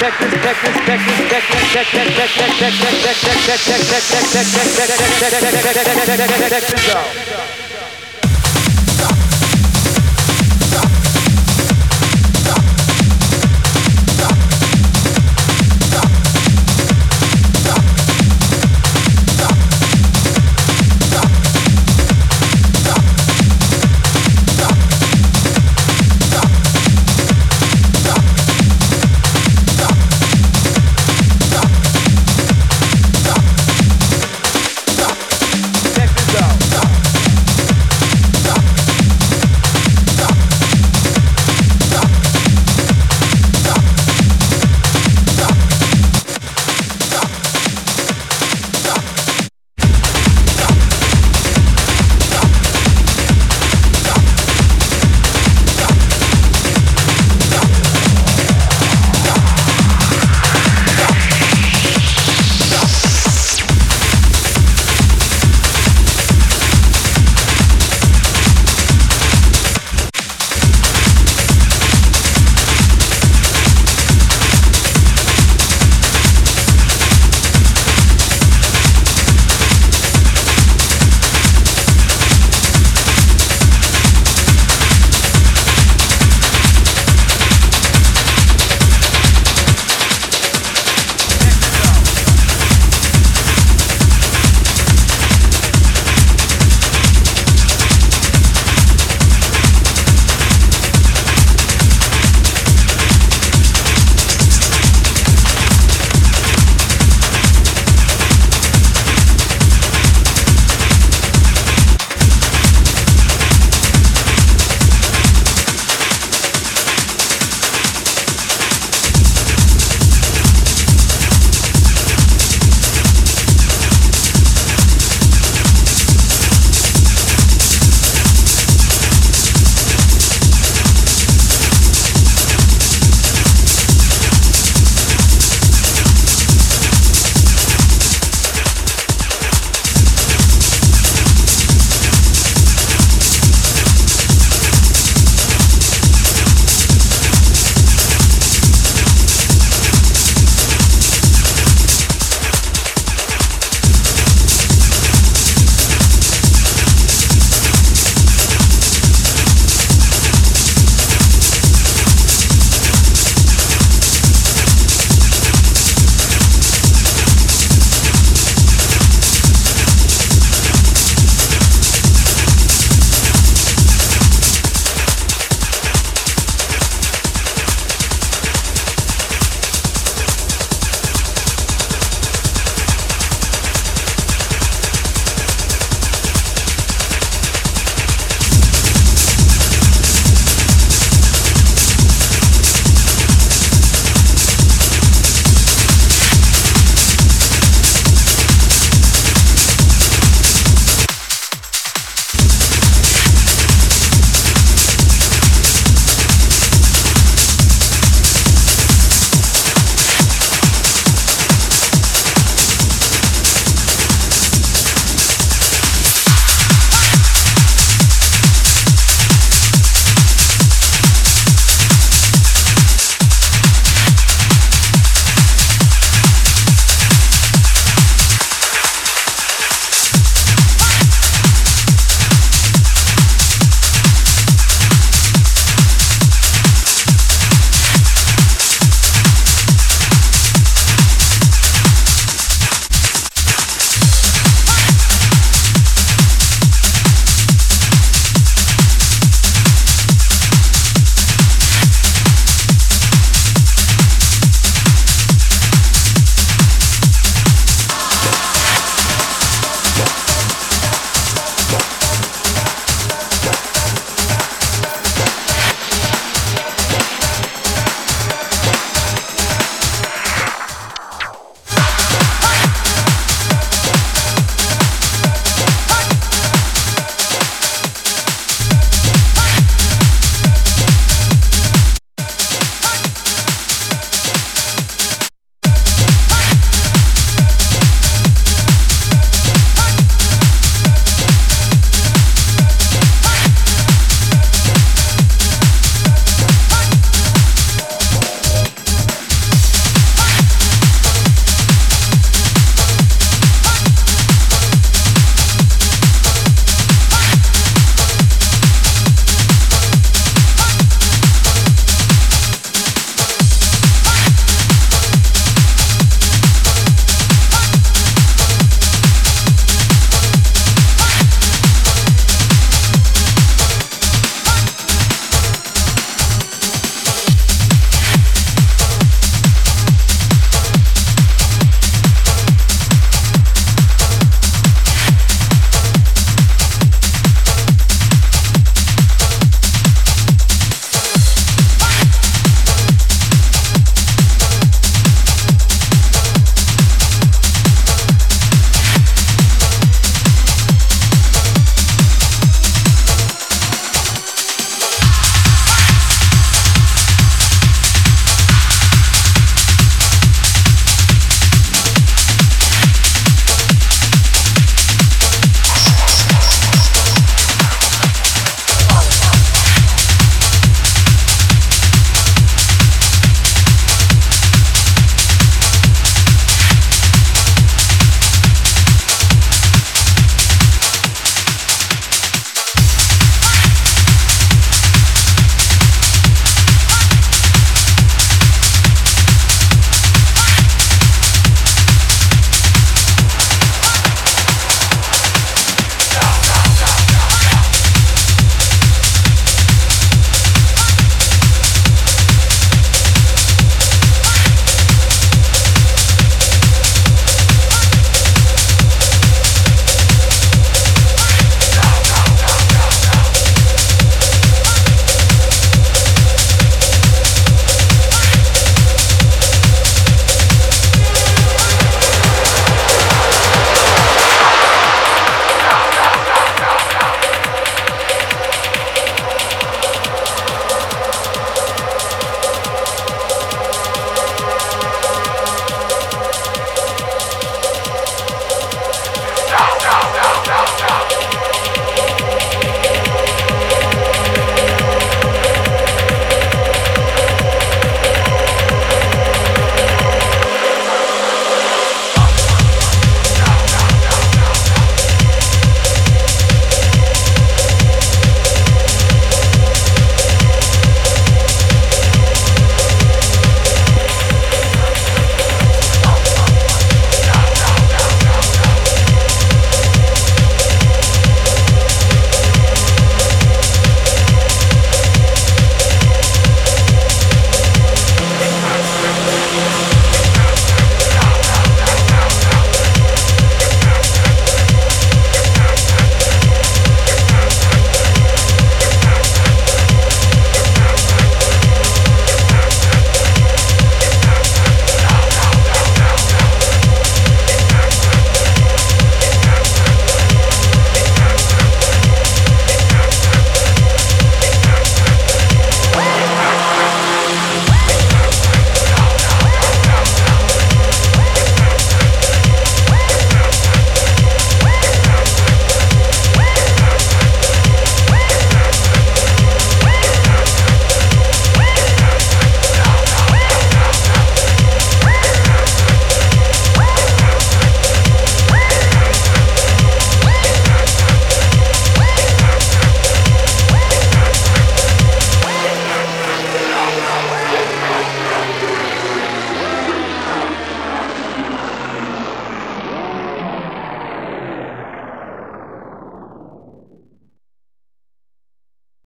Check this Techno.